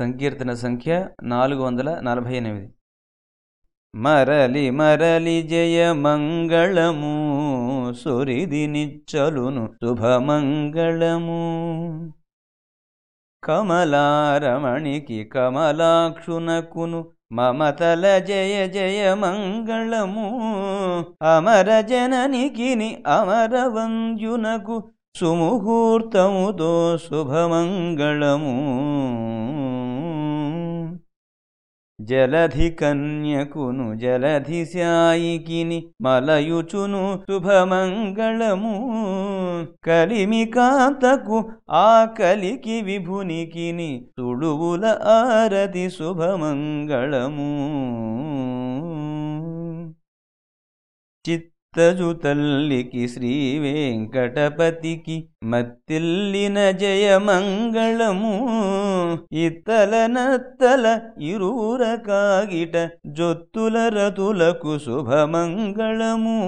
సంకీర్తన సంఖ్య నాలుగు వందల నలభై ఎనిమిది. మరలి మరలి జయ మంగళము సురిది నిచ్చలును శుభమంగళము. కమలారమణికి కమలాక్షునకును మమతల జయ జయ మంగళము అమర జననికిని అమరవంద్యునకు సుముహూర్తముతో శుభమంగళము. జలధి కన్యకును జలధి శాయికిని మలయుచును శుభమంగళము. కలిమి కాంతకు ఆ కలికి విభునికిని తుడువుల ఆరతి శుభమంగళము. చిత్ తజు తల్లికి శ్రీ వెంకటపతికి మత్తిల్లిన జయమంగళము. ఇత్తల నత్తల ఇరూర కాగిట జొత్తుల రతులకు శుభమంగళము.